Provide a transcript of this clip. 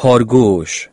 کارگوش